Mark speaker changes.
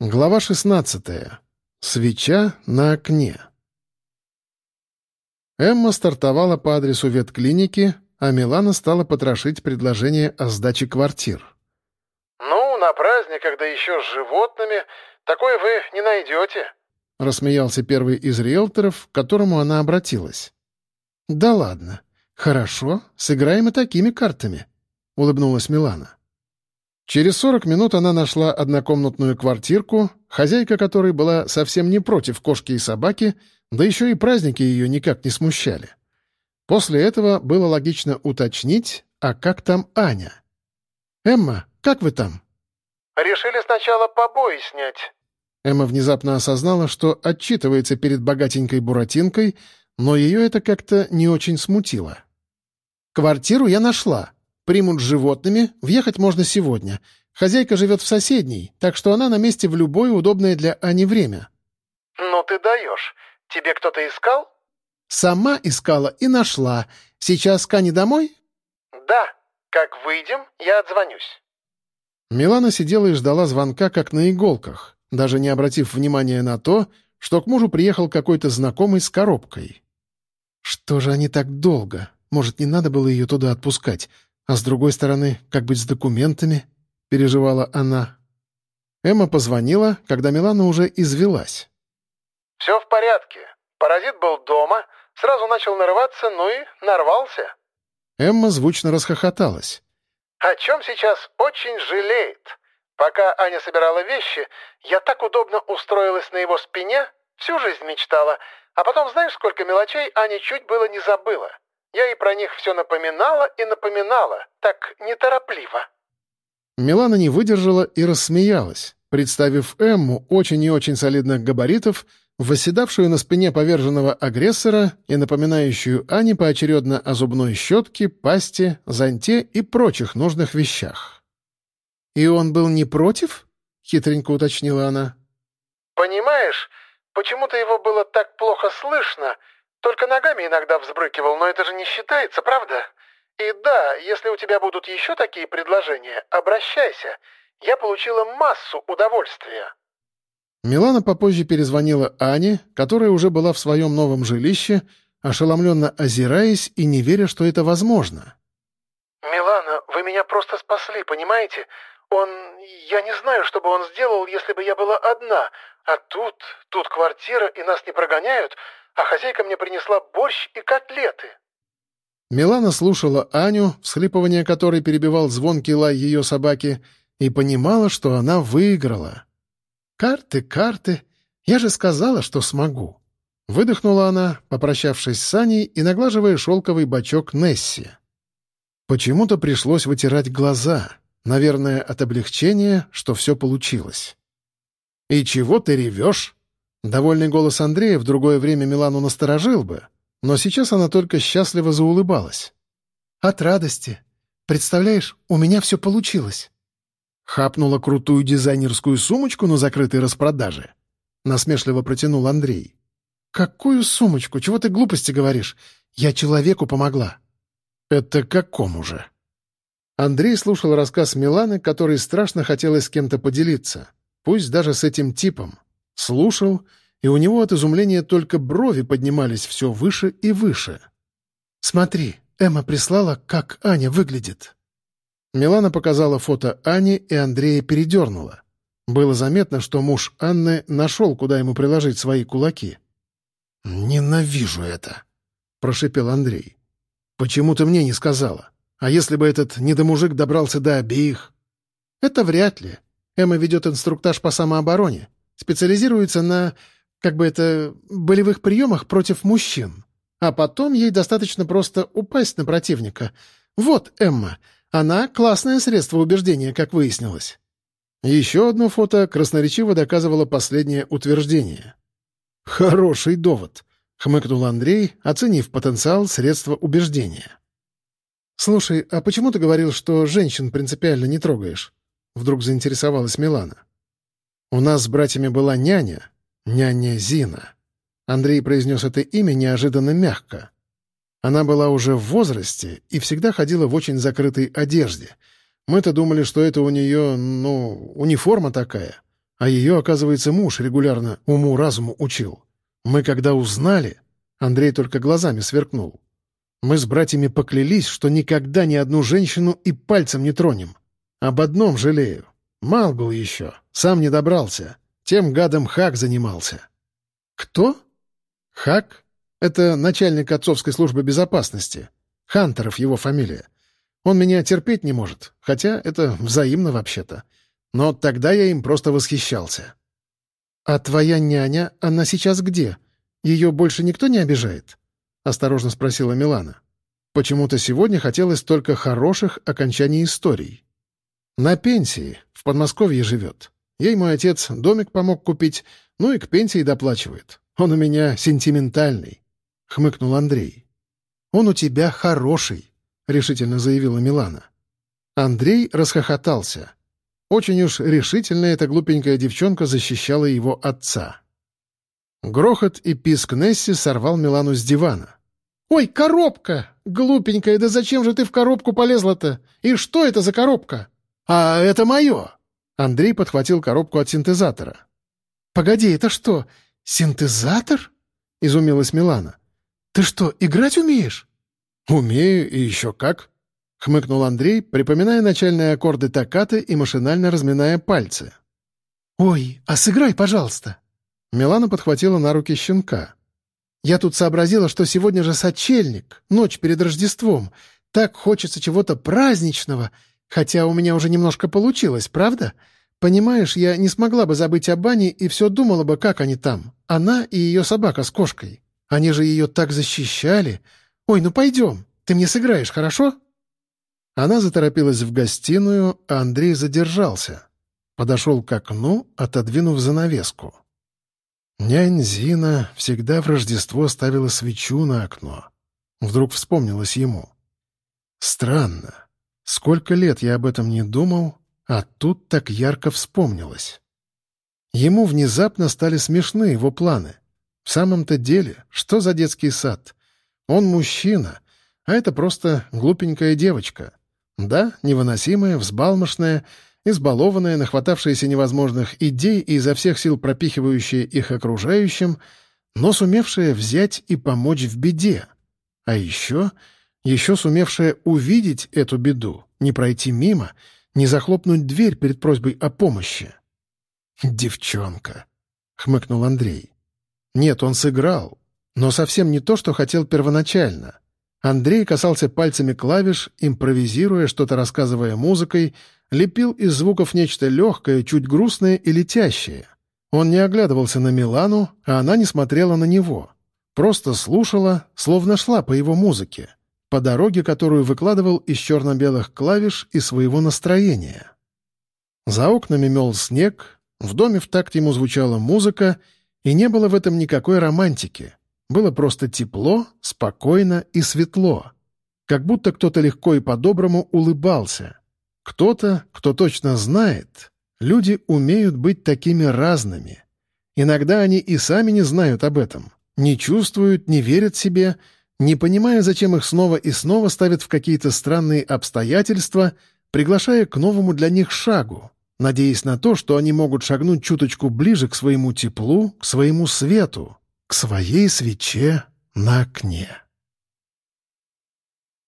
Speaker 1: Глава 16. Свеча на окне. Эмма стартовала по адресу ветклиники, а Милана стала потрошить предложение о сдаче квартир.
Speaker 2: «Ну, на праздниках, да еще с животными, такое вы не найдете», —
Speaker 1: рассмеялся первый из риэлторов, к которому она обратилась. «Да ладно. Хорошо, сыграем и такими картами», — улыбнулась Милана. Через 40 минут она нашла однокомнатную квартирку, хозяйка которой была совсем не против кошки и собаки, да еще и праздники ее никак не смущали. После этого было логично уточнить, а как там Аня? «Эмма, как вы там?»
Speaker 2: «Решили сначала побои снять».
Speaker 1: Эмма внезапно осознала, что отчитывается перед богатенькой Буратинкой, но ее это как-то не очень смутило. «Квартиру я нашла», Примут с животными, въехать можно сегодня. Хозяйка живет в соседней, так что она на месте в любое удобное для Ани время».
Speaker 2: «Ну ты даешь. Тебе кто-то искал?»
Speaker 1: «Сама искала и нашла. Сейчас к Ане домой?»
Speaker 2: «Да. Как выйдем, я отзвонюсь».
Speaker 1: Милана сидела и ждала звонка, как на иголках, даже не обратив внимания на то, что к мужу приехал какой-то знакомый с коробкой. «Что же они так долго? Может, не надо было ее туда отпускать? А с другой стороны, как быть с документами? Переживала она. Эмма позвонила, когда Милана уже извелась.
Speaker 2: «Все в порядке. Паразит был дома, сразу начал нарываться, ну и нарвался».
Speaker 1: Эмма звучно расхохоталась.
Speaker 2: «О чем сейчас очень жалеет. Пока Аня собирала вещи, я так удобно устроилась на его спине, всю жизнь мечтала, а потом знаешь, сколько мелочей Аня чуть было не забыла. Я и про них все напоминала и напоминала, так неторопливо».
Speaker 1: Милана не выдержала и рассмеялась, представив Эмму очень и очень солидных габаритов, восседавшую на спине поверженного агрессора и напоминающую Ане поочередно о зубной щетке, пасте, зонте и прочих нужных вещах. «И он был не против?» — хитренько уточнила она.
Speaker 2: «Понимаешь, почему-то его было так плохо слышно, только ногами иногда взбрыкивал, но это же не считается, правда? И да, если у тебя будут еще такие предложения, обращайся. Я получила массу удовольствия».
Speaker 1: Милана попозже перезвонила Ане, которая уже была в своем новом жилище, ошеломленно озираясь и не веря, что это возможно.
Speaker 2: «Милана, вы меня просто спасли, понимаете? Он... Я не знаю, что бы он сделал, если бы я была одна. А тут... Тут квартира, и нас не прогоняют а хозяйка мне принесла борщ и котлеты».
Speaker 1: Милана слушала Аню, всхлипывание которой перебивал звонкий лай ее собаки, и понимала, что она выиграла. «Карты, карты! Я же сказала, что смогу!» Выдохнула она, попрощавшись с Аней и наглаживая шелковый бачок Несси. Почему-то пришлось вытирать глаза, наверное, от облегчения, что все получилось. «И чего ты ревешь?» Довольный голос Андрея в другое время Милану насторожил бы, но сейчас она только счастливо заулыбалась. «От радости. Представляешь, у меня все получилось». Хапнула крутую дизайнерскую сумочку на закрытой распродаже. Насмешливо протянул Андрей. «Какую сумочку? Чего ты глупости говоришь? Я человеку помогла». «Это какому же?» Андрей слушал рассказ Миланы, который страшно хотелось с кем-то поделиться, пусть даже с этим типом. Слушал, и у него от изумления только брови поднимались все выше и выше. «Смотри, Эмма прислала, как Аня выглядит». Милана показала фото Ани, и Андрея передернула. Было заметно, что муж Анны нашел, куда ему приложить свои кулаки. «Ненавижу это», — прошипел Андрей. «Почему ты мне не сказала? А если бы этот недомужик добрался до обеих?» «Это вряд ли. Эмма ведет инструктаж по самообороне специализируется на, как бы это, болевых приемах против мужчин. А потом ей достаточно просто упасть на противника. Вот Эмма. Она — классное средство убеждения, как выяснилось. Еще одно фото красноречиво доказывало последнее утверждение. «Хороший довод», — хмыкнул Андрей, оценив потенциал средства убеждения. «Слушай, а почему ты говорил, что женщин принципиально не трогаешь?» Вдруг заинтересовалась Милана. У нас с братьями была няня, няня Зина. Андрей произнес это имя неожиданно мягко. Она была уже в возрасте и всегда ходила в очень закрытой одежде. Мы-то думали, что это у нее, ну, униформа такая. А ее, оказывается, муж регулярно уму-разуму учил. Мы когда узнали, Андрей только глазами сверкнул. Мы с братьями поклялись, что никогда ни одну женщину и пальцем не тронем. Об одном жалею. Мал был еще, сам не добрался. Тем гадом Хак занимался. Кто? Хак? Это начальник отцовской службы безопасности. Хантеров его фамилия. Он меня терпеть не может, хотя это взаимно вообще-то. Но тогда я им просто восхищался. «А твоя няня, она сейчас где? Ее больше никто не обижает?» — осторожно спросила Милана. Почему-то сегодня хотелось только хороших окончаний историй. «На пенсии, в Подмосковье живет. Ей мой отец домик помог купить, ну и к пенсии доплачивает. Он у меня сентиментальный», — хмыкнул Андрей. «Он у тебя хороший», — решительно заявила Милана. Андрей расхохотался. Очень уж решительно эта глупенькая девчонка защищала его отца. Грохот и писк Несси сорвал Милану с дивана. «Ой, коробка! Глупенькая, да зачем же ты в коробку полезла-то? И что это за коробка?» «А это мое!» Андрей подхватил коробку от синтезатора. «Погоди, это что, синтезатор?» — изумилась Милана. «Ты что, играть умеешь?» «Умею, и еще как!» — хмыкнул Андрей, припоминая начальные аккорды токкаты и машинально разминая пальцы. «Ой, а сыграй, пожалуйста!» Милана подхватила на руки щенка. «Я тут сообразила, что сегодня же сочельник, ночь перед Рождеством. Так хочется чего-то праздничного, хотя у меня уже немножко получилось, правда? Понимаешь, я не смогла бы забыть о бане и все думала бы, как они там. Она и ее собака с кошкой. Они же ее так защищали. Ой, ну пойдем, ты мне сыграешь, хорошо?» Она заторопилась в гостиную, а Андрей задержался. Подошел к окну, отодвинув занавеску. Нянь Зина всегда в Рождество ставила свечу на окно. Вдруг вспомнилось ему. Странно. Сколько лет я об этом не думал, а тут так ярко вспомнилось. Ему внезапно стали смешны его планы. В самом-то деле, что за детский сад? Он мужчина, а это просто глупенькая девочка. Да, невыносимая, взбалмошная, избалованная, нахватавшаяся невозможных идей и изо всех сил пропихивающая их окружающим, но сумевшая взять и помочь в беде. А еще, еще сумевшая увидеть эту беду, не пройти мимо, не захлопнуть дверь перед просьбой о помощи. «Девчонка», — хмыкнул Андрей. «Нет, он сыграл, но совсем не то, что хотел первоначально. Андрей касался пальцами клавиш, импровизируя, что-то рассказывая музыкой, лепил из звуков нечто легкое, чуть грустное и летящее. Он не оглядывался на Милану, а она не смотрела на него. Просто слушала, словно шла по его музыке, по дороге, которую выкладывал из черно-белых клавиш и своего настроения. За окнами мел снег, в доме в такт ему звучала музыка, и не было в этом никакой романтики. Было просто тепло, спокойно и светло. Как будто кто-то легко и по-доброму улыбался. Кто-то, кто точно знает, люди умеют быть такими разными. Иногда они и сами не знают об этом, не чувствуют, не верят себе, не понимая, зачем их снова и снова ставят в какие-то странные обстоятельства, приглашая к новому для них шагу, надеясь на то, что они могут шагнуть чуточку ближе к своему теплу, к своему свету, к своей свече на окне.